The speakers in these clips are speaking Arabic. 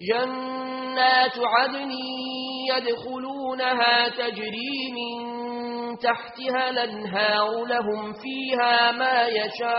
جنات عدن يدخلونها تجري من تحتها لنهار لهم فيها ما يشاءون.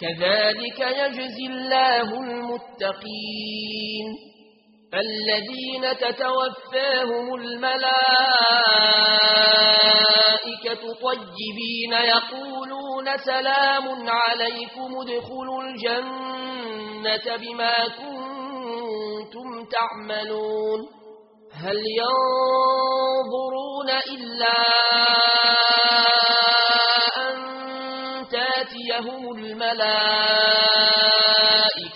كذلك يجزي الله المتقين. الذين تتوفاهم الملائكة طيبين يقولون سلام عليكم ادخلوا الجنة بما كنتم تعملون. هل ينظرون إلا أن تاتيهم الملائكة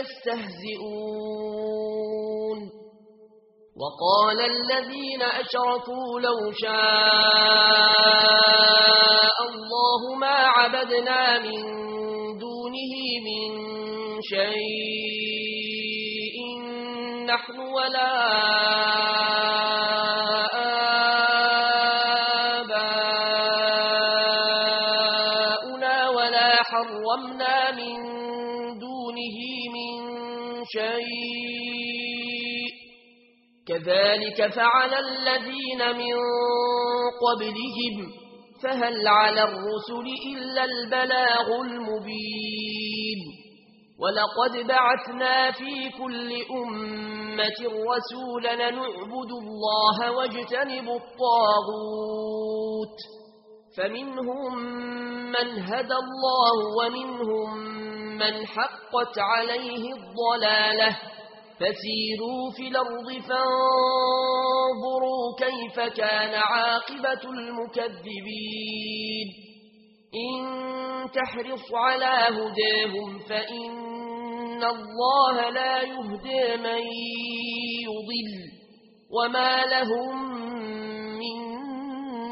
يستهزئون. وقال الذين أشرفوا لو شاء الله ما عبدنا من دونه من شيء. نحن ولا وما من دونه من شيء كذلك فعل الذين من قبلهم فهل على الرسل إلا البلاغ المبين ولقد بعثنا في كل أمة رسولا نعبد الله واجتنب الطاغوت فمنهم من هدى الله ومنهم من حقت عليه الضلالة فسيروا في الأرض فانظروا كيف كان عاقبة المكذبين. إن تحرص على هداهم فإن الله لا يهدى من يضل. وما لهم من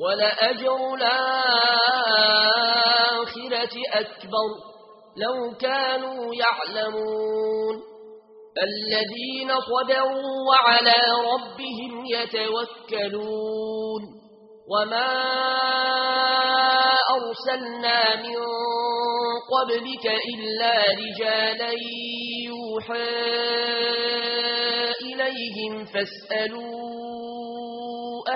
ولأجر الآخرة أكبر لو كانوا يعلمون الذين صدروا وعلى ربهم يتوكلون وما أرسلنا من قبلك إلا رجالا يوحى إليهم فاسألون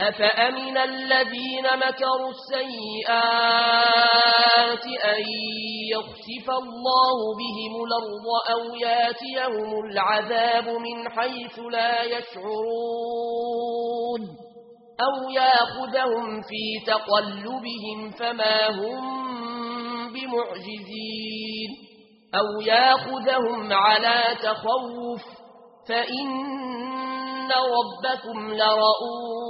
أفأمن الذين مكروا السيئات أن يخسف الله بهم الأرض أو ياتيهم العذاب من حيث لا يشعرون أو ياخذهم في تقلبهم فما هم بمعجزين أو ياخذهم على تخوف فإن ربكم لرؤون